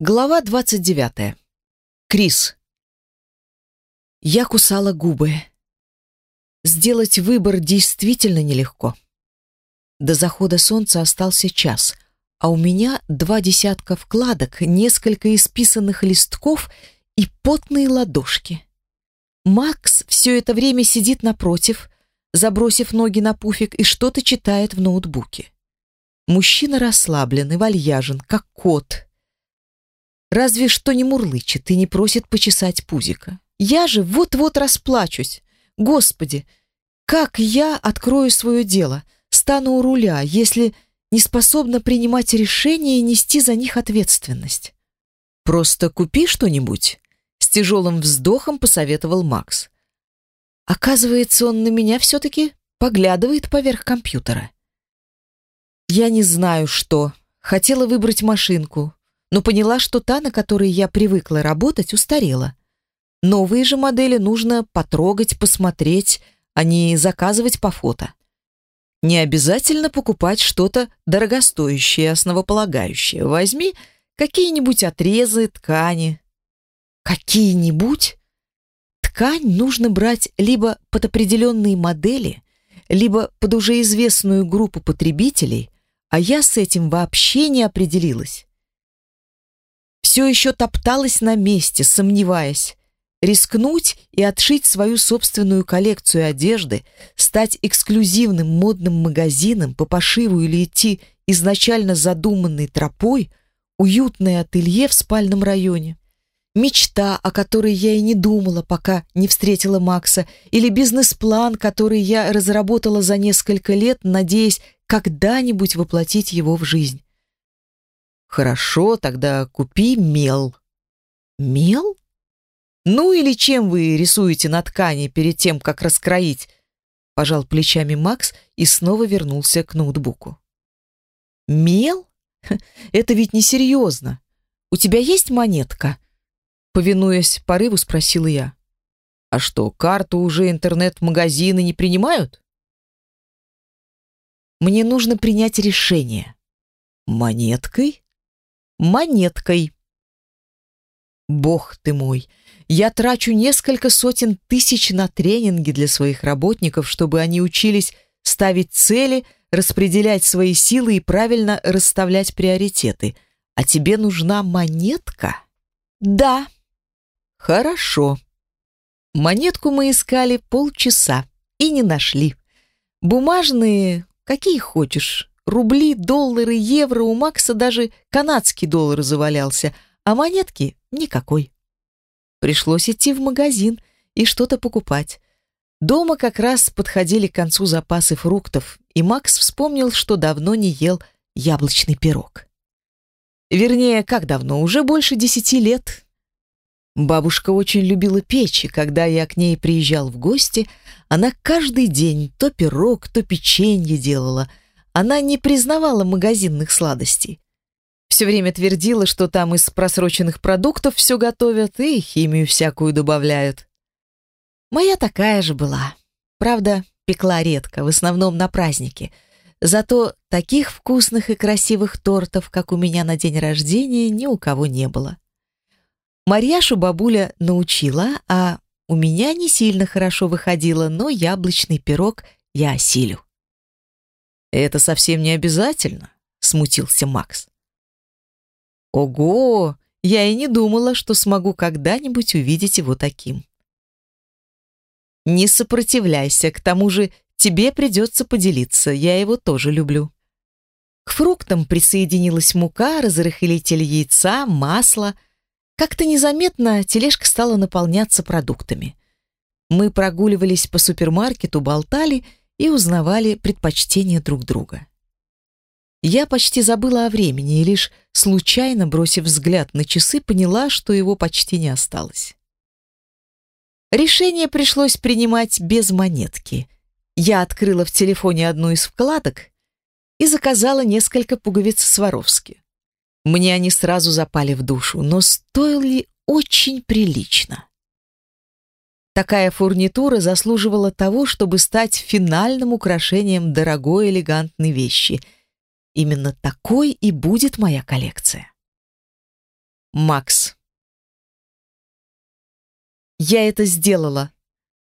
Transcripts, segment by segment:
Глава 29. Крис. Я кусала губы. Сделать выбор действительно нелегко. До захода солнца остался час, а у меня два десятка вкладок, несколько исписанных листков и потные ладошки. Макс все это время сидит напротив, забросив ноги на пуфик и что-то читает в ноутбуке. Мужчина расслаблен и вальяжен, как кот — Разве что не мурлычет и не просит почесать пузика. Я же вот-вот расплачусь. Господи, как я открою свое дело, стану у руля, если не способна принимать решения и нести за них ответственность? Просто купи что-нибудь, с тяжелым вздохом посоветовал Макс. Оказывается, он на меня все-таки поглядывает поверх компьютера. Я не знаю, что. Хотела выбрать машинку, но поняла, что та, на которой я привыкла работать, устарела. Новые же модели нужно потрогать, посмотреть, а не заказывать по фото. Не обязательно покупать что-то дорогостоящее, основополагающее. Возьми какие-нибудь отрезы, ткани. Какие-нибудь? Ткань нужно брать либо под определенные модели, либо под уже известную группу потребителей, а я с этим вообще не определилась все еще топталась на месте, сомневаясь. Рискнуть и отшить свою собственную коллекцию одежды, стать эксклюзивным модным магазином по пошиву или идти изначально задуманной тропой, уютное ателье в спальном районе. Мечта, о которой я и не думала, пока не встретила Макса, или бизнес-план, который я разработала за несколько лет, надеясь когда-нибудь воплотить его в жизнь. Хорошо, тогда купи мел. Мел? Ну или чем вы рисуете на ткани перед тем, как раскроить? Пожал плечами Макс и снова вернулся к ноутбуку. Мел? Это ведь несерьезно. У тебя есть монетка? Повинуясь порыву, спросила я. А что, карту уже интернет-магазины не принимают? Мне нужно принять решение. Монеткой? Монеткой. Бог ты мой, я трачу несколько сотен тысяч на тренинги для своих работников, чтобы они учились ставить цели, распределять свои силы и правильно расставлять приоритеты. А тебе нужна монетка? Да. Хорошо. Монетку мы искали полчаса и не нашли. Бумажные, какие хочешь, Рубли, доллары, евро, у Макса даже канадский доллар завалялся, а монетки никакой. Пришлось идти в магазин и что-то покупать. Дома как раз подходили к концу запасы фруктов, и Макс вспомнил, что давно не ел яблочный пирог. Вернее, как давно, уже больше десяти лет. Бабушка очень любила печь, и когда я к ней приезжал в гости, она каждый день то пирог, то печенье делала — она не признавала магазинных сладостей. Все время твердила, что там из просроченных продуктов все готовят и химию всякую добавляют. Моя такая же была. Правда, пекла редко, в основном на праздники. Зато таких вкусных и красивых тортов, как у меня на день рождения, ни у кого не было. Марьяшу бабуля научила, а у меня не сильно хорошо выходило, но яблочный пирог я осилю. «Это совсем не обязательно», — смутился Макс. «Ого! Я и не думала, что смогу когда-нибудь увидеть его таким». «Не сопротивляйся, к тому же тебе придется поделиться, я его тоже люблю». К фруктам присоединилась мука, разрыхлитель яйца, масло. Как-то незаметно тележка стала наполняться продуктами. Мы прогуливались по супермаркету, болтали и узнавали предпочтения друг друга. Я почти забыла о времени и лишь случайно, бросив взгляд на часы, поняла, что его почти не осталось. Решение пришлось принимать без монетки. Я открыла в телефоне одну из вкладок и заказала несколько пуговиц Сваровски. Мне они сразу запали в душу, но стоили очень прилично. Такая фурнитура заслуживала того, чтобы стать финальным украшением дорогой элегантной вещи. Именно такой и будет моя коллекция. Макс. Я это сделала.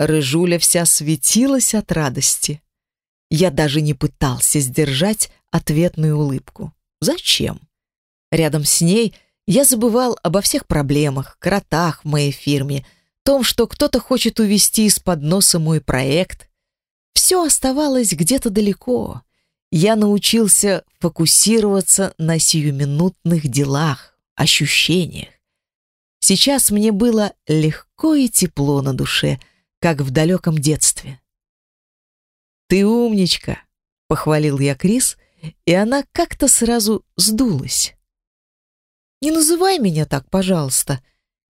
Рыжуля вся светилась от радости. Я даже не пытался сдержать ответную улыбку. Зачем? Рядом с ней я забывал обо всех проблемах, кротах в моей фирме, том, что кто-то хочет увести из-под носа мой проект. Все оставалось где-то далеко. Я научился фокусироваться на сиюминутных делах, ощущениях. Сейчас мне было легко и тепло на душе, как в далеком детстве. «Ты умничка!» — похвалил я Крис, и она как-то сразу сдулась. «Не называй меня так, пожалуйста!»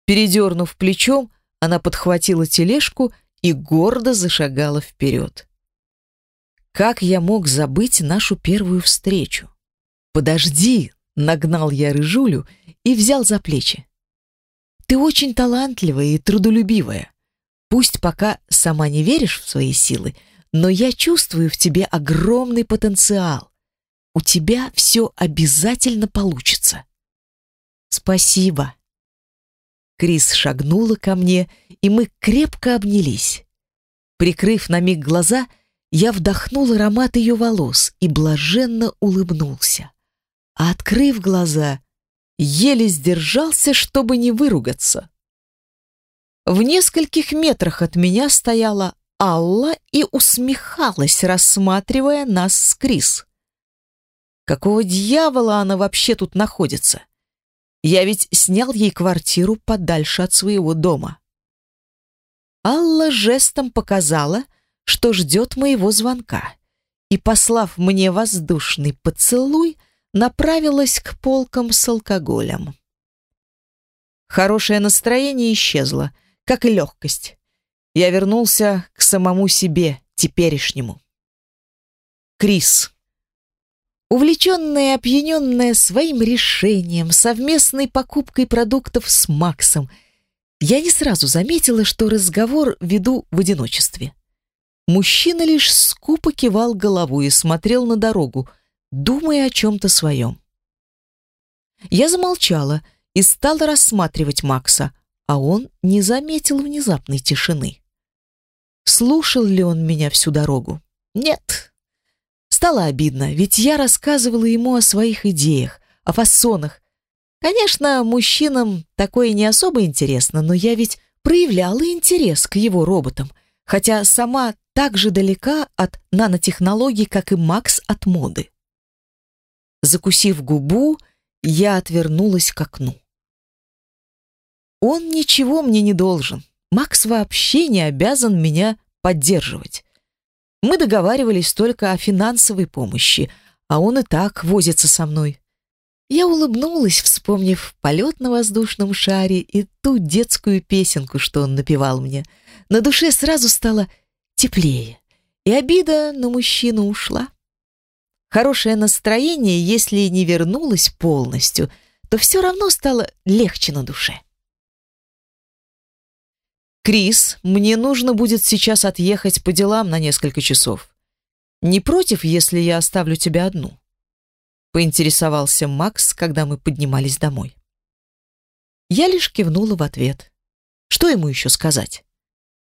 Передернув плечом, она подхватила тележку и гордо зашагала вперед. Как я мог забыть нашу первую встречу? «Подожди!» — нагнал я рыжулю и взял за плечи. «Ты очень талантливая и трудолюбивая. Пусть пока сама не веришь в свои силы, но я чувствую в тебе огромный потенциал. У тебя все обязательно получится. Спасибо. Крис шагнула ко мне, и мы крепко обнялись. Прикрыв на миг глаза, я вдохнул аромат ее волос и блаженно улыбнулся. А открыв глаза, еле сдержался, чтобы не выругаться. В нескольких метрах от меня стояла Алла и усмехалась, рассматривая нас с Крис. Какого дьявола она вообще тут находится? Я ведь снял ей квартиру подальше от своего дома. Алла жестом показала, что ждет моего звонка, и, послав мне воздушный поцелуй, направилась к полкам с алкоголем. Хорошее настроение исчезло, как и легкость. Я вернулся к самому себе, теперешнему. Крис. Увлеченная и опьяненная своим решением, совместной покупкой продуктов с Максом, я не сразу заметила, что разговор веду в одиночестве. Мужчина лишь скупо кивал головой и смотрел на дорогу, думая о чем-то своем. Я замолчала и стала рассматривать Макса, а он не заметил внезапной тишины. Слушал ли он меня всю дорогу? Нет. Стало обидно, ведь я рассказывала ему о своих идеях, о фасонах. Конечно, мужчинам такое не особо интересно, но я ведь проявляла интерес к его роботам, хотя сама так же далека от нанотехнологий, как и Макс от моды. Закусив губу, я отвернулась к окну. Он ничего мне не должен. Макс вообще не обязан меня поддерживать. Мы договаривались только о финансовой помощи, а он и так возится со мной. Я улыбнулась, вспомнив полет на воздушном шаре и ту детскую песенку, что он напевал мне. На душе сразу стало теплее, и обида на мужчину ушла. Хорошее настроение, если не вернулось полностью, то все равно стало легче на душе. «Крис, мне нужно будет сейчас отъехать по делам на несколько часов. Не против, если я оставлю тебя одну?» Поинтересовался Макс, когда мы поднимались домой. Я лишь кивнула в ответ. Что ему еще сказать?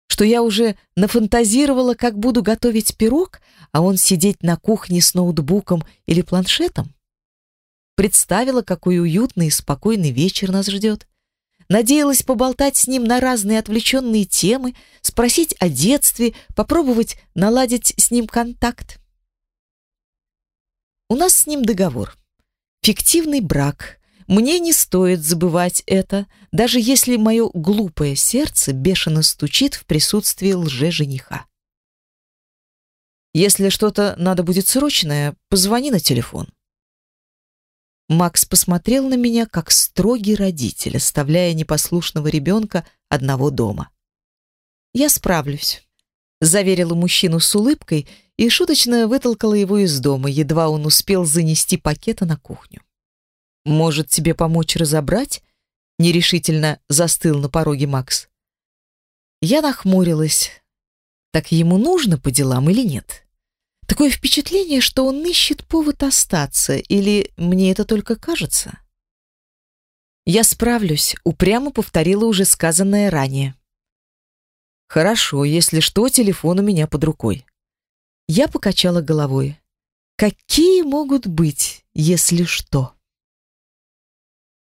Что я уже нафантазировала, как буду готовить пирог, а он сидеть на кухне с ноутбуком или планшетом? Представила, какой уютный и спокойный вечер нас ждет. Надеялась поболтать с ним на разные отвлеченные темы, спросить о детстве, попробовать наладить с ним контакт. У нас с ним договор. Фиктивный брак. Мне не стоит забывать это, даже если мое глупое сердце бешено стучит в присутствии лже-жениха. Если что-то надо будет срочное, позвони на телефон. Макс посмотрел на меня, как строгий родитель, оставляя непослушного ребенка одного дома. «Я справлюсь», — заверила мужчину с улыбкой и шуточно вытолкала его из дома, едва он успел занести пакета на кухню. «Может, тебе помочь разобрать?» — нерешительно застыл на пороге Макс. Я нахмурилась. Так ему нужно по делам или нет? Такое впечатление, что он ищет повод остаться, или мне это только кажется? «Я справлюсь», — упрямо повторила уже сказанное ранее. «Хорошо, если что, телефон у меня под рукой». Я покачала головой. «Какие могут быть, если что?»